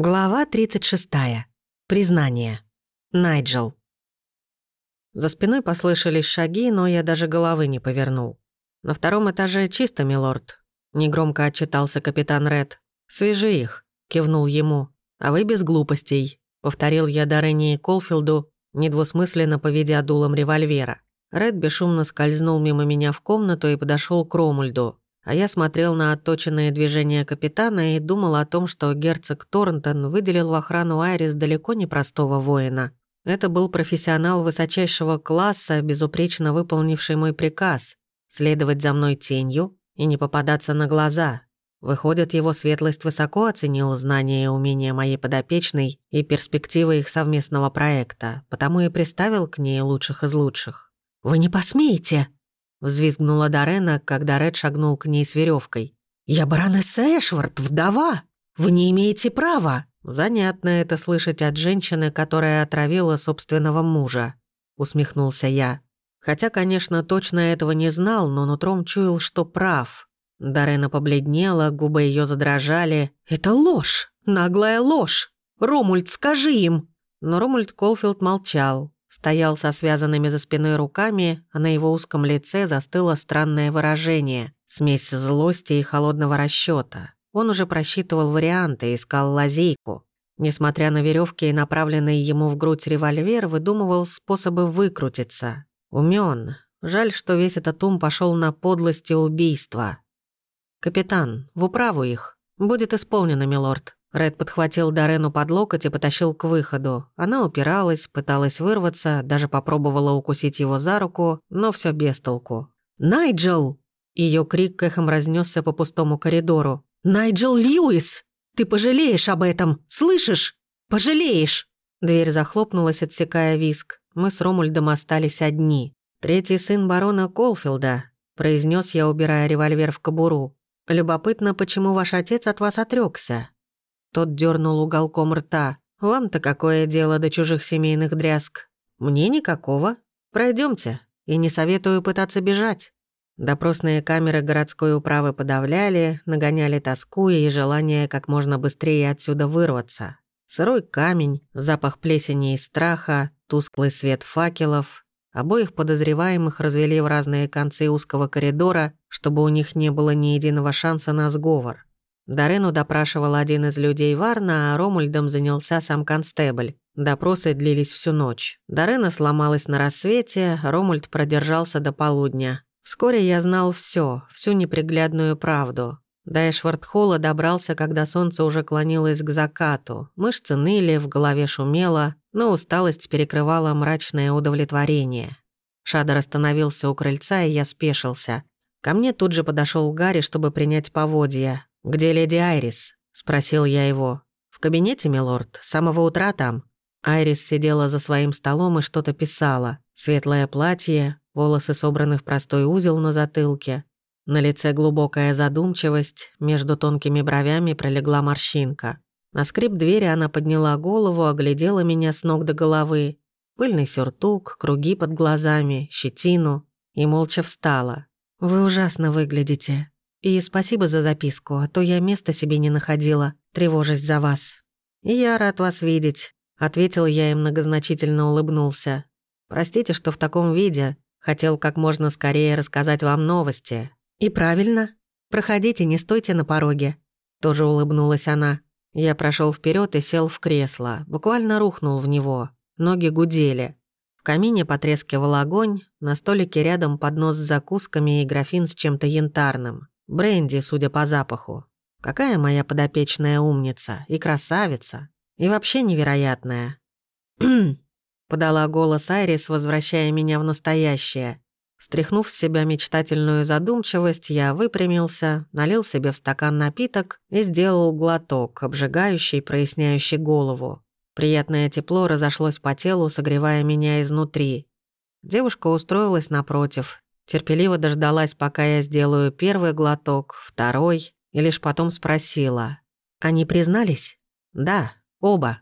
Глава 36. Признание. Найджел. За спиной послышались шаги, но я даже головы не повернул. На втором этаже чисто, милорд. Негромко отчитался капитан Ред. «Свяжи их», — кивнул ему. «А вы без глупостей», — повторил я Дарене и Колфилду, недвусмысленно поведя дулом револьвера. Ред бесшумно скользнул мимо меня в комнату и подошел к Ромульду. А я смотрел на отточенные движения капитана и думал о том, что герцог Торнтон выделил в охрану Айрис далеко не простого воина. Это был профессионал высочайшего класса, безупречно выполнивший мой приказ — следовать за мной тенью и не попадаться на глаза. Выходит, его светлость высоко оценил знания и умения моей подопечной и перспективы их совместного проекта, потому и приставил к ней лучших из лучших. «Вы не посмеете!» Взвизгнула Дорена, когда Ред шагнул к ней с веревкой. «Я баронесса Эшвард, вдова! Вы не имеете права!» «Занятно это слышать от женщины, которая отравила собственного мужа», — усмехнулся я. Хотя, конечно, точно этого не знал, но нутром чуял, что прав. Дарена побледнела, губы ее задрожали. «Это ложь! Наглая ложь! Ромульд, скажи им!» Но Ромульд Колфилд молчал. Стоял со связанными за спиной руками, а на его узком лице застыло странное выражение, смесь злости и холодного расчета. Он уже просчитывал варианты, искал лазейку. Несмотря на веревки и направленный ему в грудь револьвер, выдумывал способы выкрутиться. Умён. Жаль, что весь этот ум пошел на подлость и убийство. «Капитан, в управу их. Будет исполнено, милорд», Ред подхватил Дарену под локоть и потащил к выходу. Она упиралась, пыталась вырваться, даже попробовала укусить его за руку, но все без толку. «Найджел!» Ее крик эхом разнесся по пустому коридору. «Найджел Льюис! Ты пожалеешь об этом, слышишь? Пожалеешь!» Дверь захлопнулась, отсекая виск. Мы с Ромульдом остались одни. «Третий сын барона Колфилда», — произнес я, убирая револьвер в кобуру. «Любопытно, почему ваш отец от вас отрекся. Тот дернул уголком рта. «Вам-то какое дело до чужих семейных дрязг?» «Мне никакого. Пройдемте. И не советую пытаться бежать». Допросные камеры городской управы подавляли, нагоняли тоску и желание как можно быстрее отсюда вырваться. Сырой камень, запах плесени и страха, тусклый свет факелов. Обоих подозреваемых развели в разные концы узкого коридора, чтобы у них не было ни единого шанса на сговор. Дарену допрашивал один из людей Варна, а Ромульдом занялся сам констебль. Допросы длились всю ночь. Дарена сломалась на рассвете, Ромульд продержался до полудня. Вскоре я знал все, всю неприглядную правду. До Эшвардхолла добрался, когда солнце уже клонилось к закату. Мышцы ныли, в голове шумело, но усталость перекрывала мрачное удовлетворение. Шадор остановился у крыльца, и я спешился. Ко мне тут же подошел Гарри, чтобы принять поводья. «Где леди Айрис?» — спросил я его. «В кабинете, милорд? С самого утра там?» Айрис сидела за своим столом и что-то писала. Светлое платье, волосы собраны в простой узел на затылке. На лице глубокая задумчивость, между тонкими бровями пролегла морщинка. На скрип двери она подняла голову, оглядела меня с ног до головы. Пыльный сюртук, круги под глазами, щетину. И молча встала. «Вы ужасно выглядите», и спасибо за записку, а то я места себе не находила, тревожась за вас. я рад вас видеть, ответил я и многозначительно улыбнулся. Простите, что в таком виде. Хотел как можно скорее рассказать вам новости. И правильно. Проходите, не стойте на пороге. Тоже улыбнулась она. Я прошел вперед и сел в кресло, буквально рухнул в него. Ноги гудели. В камине потрескивал огонь, на столике рядом поднос с закусками и графин с чем-то янтарным. Бренди, судя по запаху. Какая моя подопечная умница и красавица. И вообще невероятная. подала голос Айрис, возвращая меня в настоящее. Стряхнув с себя мечтательную задумчивость, я выпрямился, налил себе в стакан напиток и сделал глоток, обжигающий, проясняющий голову. Приятное тепло разошлось по телу, согревая меня изнутри. Девушка устроилась напротив, Терпеливо дождалась, пока я сделаю первый глоток, второй, и лишь потом спросила. «Они признались?» «Да, оба».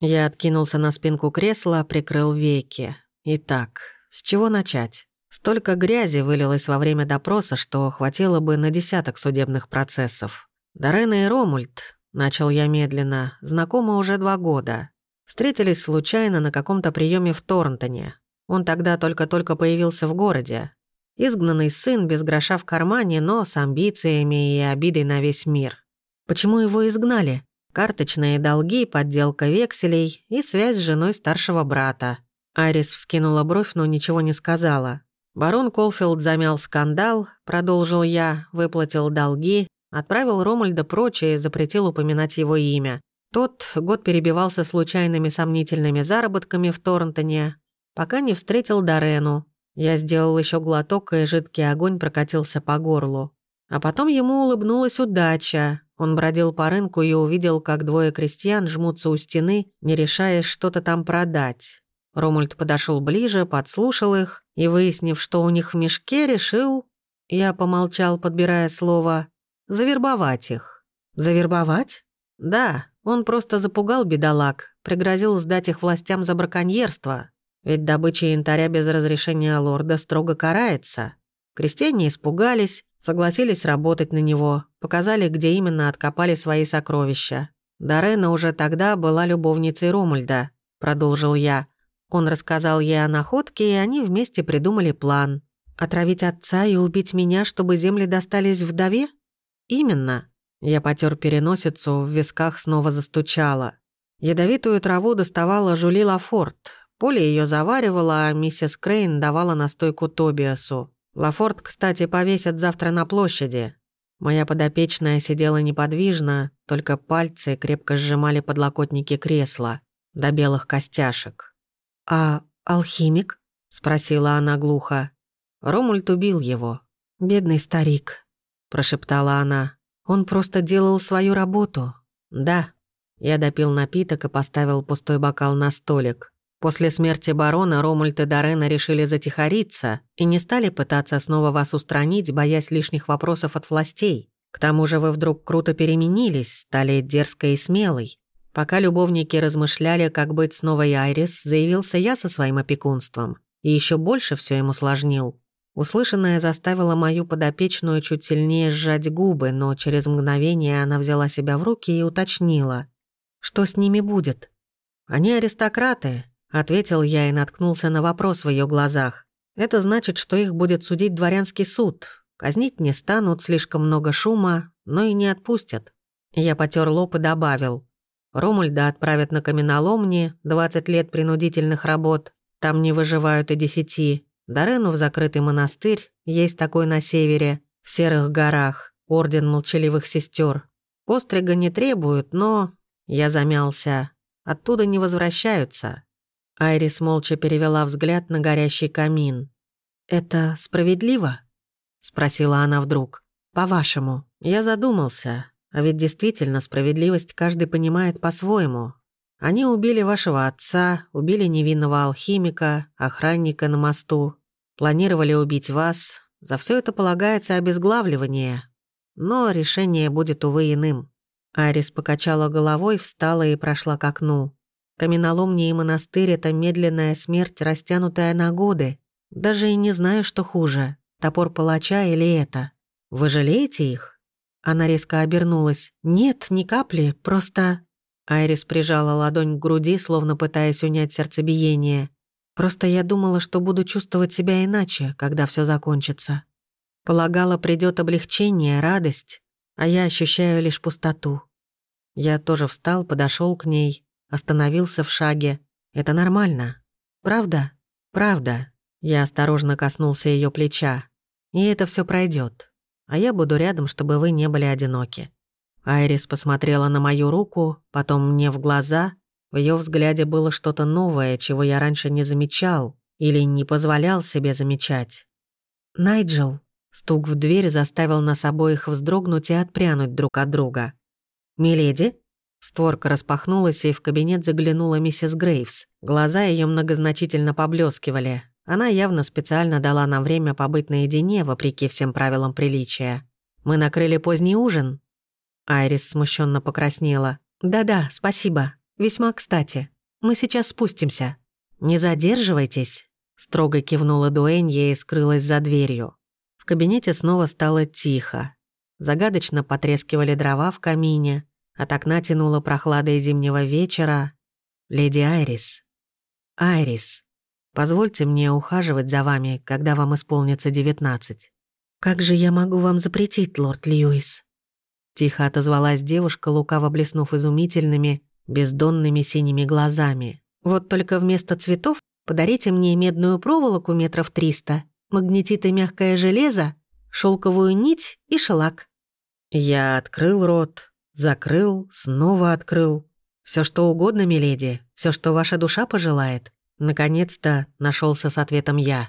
Я откинулся на спинку кресла, прикрыл веки. Итак, с чего начать? Столько грязи вылилось во время допроса, что хватило бы на десяток судебных процессов. Дорена и Ромульд, начал я медленно, знакомы уже два года. Встретились случайно на каком-то приеме в Торнтоне. Он тогда только-только появился в городе. Изгнанный сын без гроша в кармане, но с амбициями и обидой на весь мир. Почему его изгнали? Карточные долги, подделка векселей и связь с женой старшего брата. Айрис вскинула бровь, но ничего не сказала. Барон Колфилд замял скандал, продолжил я, выплатил долги, отправил Ромальда прочь и запретил упоминать его имя. Тот год перебивался случайными сомнительными заработками в Торнтоне, пока не встретил Дорену. Я сделал еще глоток, и жидкий огонь прокатился по горлу. А потом ему улыбнулась удача. Он бродил по рынку и увидел, как двое крестьян жмутся у стены, не решаясь что-то там продать. Ромульд подошел ближе, подслушал их и, выяснив, что у них в мешке, решил... Я помолчал, подбирая слово «завербовать их». «Завербовать?» «Да, он просто запугал бедолаг, пригрозил сдать их властям за браконьерство. Ведь добыча янтаря без разрешения лорда строго карается. Крестьяне испугались, согласились работать на него, показали, где именно откопали свои сокровища. Дарена уже тогда была любовницей Ромульда, продолжил я. Он рассказал ей о находке, и они вместе придумали план. Отравить отца и убить меня, чтобы земли достались вдове? Именно. Я потер переносицу, в висках снова застучало. Ядовитую траву доставала Жули Лафорт. Поле ее заваривала, а миссис Крейн давала настойку Тобиасу. Лафорт, кстати, повесят завтра на площади. Моя подопечная сидела неподвижно, только пальцы крепко сжимали подлокотники кресла до белых костяшек. «А алхимик?» — спросила она глухо. Ромульт убил его. «Бедный старик», — прошептала она. Он просто делал свою работу. Да. Я допил напиток и поставил пустой бокал на столик. После смерти барона Ромульт и Дорена решили затихариться и не стали пытаться снова вас устранить, боясь лишних вопросов от властей. К тому же вы вдруг круто переменились, стали дерзкой и смелой. Пока любовники размышляли, как быть с новой Айрис, заявился я со своим опекунством. И еще больше все ему сложнил. Услышанное заставило мою подопечную чуть сильнее сжать губы, но через мгновение она взяла себя в руки и уточнила. «Что с ними будет?» «Они аристократы», — ответил я и наткнулся на вопрос в ее глазах. «Это значит, что их будет судить дворянский суд. Казнить не станут, слишком много шума, но и не отпустят». Я потер лоб и добавил. «Ромульда отправят на каменоломни, 20 лет принудительных работ. Там не выживают и десяти. Дорену в закрытый монастырь, есть такой на севере, в Серых горах, Орден Молчаливых Сестер. Пострига не требуют, но... Я замялся. Оттуда не возвращаются. Айрис молча перевела взгляд на горящий камин. «Это справедливо?» — спросила она вдруг. «По-вашему?» Я задумался. А ведь действительно, справедливость каждый понимает по-своему. Они убили вашего отца, убили невинного алхимика, охранника на мосту, Планировали убить вас. За все это полагается обезглавливание. Но решение будет, увы, иным». Арис покачала головой, встала и прошла к окну. Каменоломни и монастырь — это медленная смерть, растянутая на годы. Даже и не знаю, что хуже — топор палача или это. Вы жалеете их?» Она резко обернулась. «Нет, ни капли, просто...» Айрис прижала ладонь к груди, словно пытаясь унять сердцебиение. Просто я думала, что буду чувствовать себя иначе, когда все закончится. Полагала, придет облегчение, радость, а я ощущаю лишь пустоту. Я тоже встал, подошел к ней, остановился в шаге. Это нормально. Правда? Правда. Я осторожно коснулся ее плеча. И это все пройдет. А я буду рядом, чтобы вы не были одиноки. Айрис посмотрела на мою руку, потом мне в глаза, в ее взгляде было что-то новое, чего я раньше не замечал или не позволял себе замечать. «Найджел», стук в дверь заставил нас обоих вздрогнуть и отпрянуть друг от друга. «Миледи?» Створка распахнулась, и в кабинет заглянула миссис Грейвс. Глаза ее многозначительно поблескивали. Она явно специально дала нам время побыть наедине, вопреки всем правилам приличия. «Мы накрыли поздний ужин?» Айрис смущенно покраснела. «Да-да, спасибо», «Весьма кстати. Мы сейчас спустимся». «Не задерживайтесь», — строго кивнула Дуэнья и скрылась за дверью. В кабинете снова стало тихо. Загадочно потрескивали дрова в камине, От окна тянуло прохладой зимнего вечера. «Леди Айрис». «Айрис, позвольте мне ухаживать за вами, когда вам исполнится девятнадцать». «Как же я могу вам запретить, лорд Льюис?» Тихо отозвалась девушка, лукаво блеснув изумительными, бездонными синими глазами. «Вот только вместо цветов подарите мне медную проволоку метров триста, магнетит и мягкое железо, шелковую нить и шелак». Я открыл рот, закрыл, снова открыл. Все что угодно, миледи, все, что ваша душа пожелает. Наконец-то нашелся с ответом я.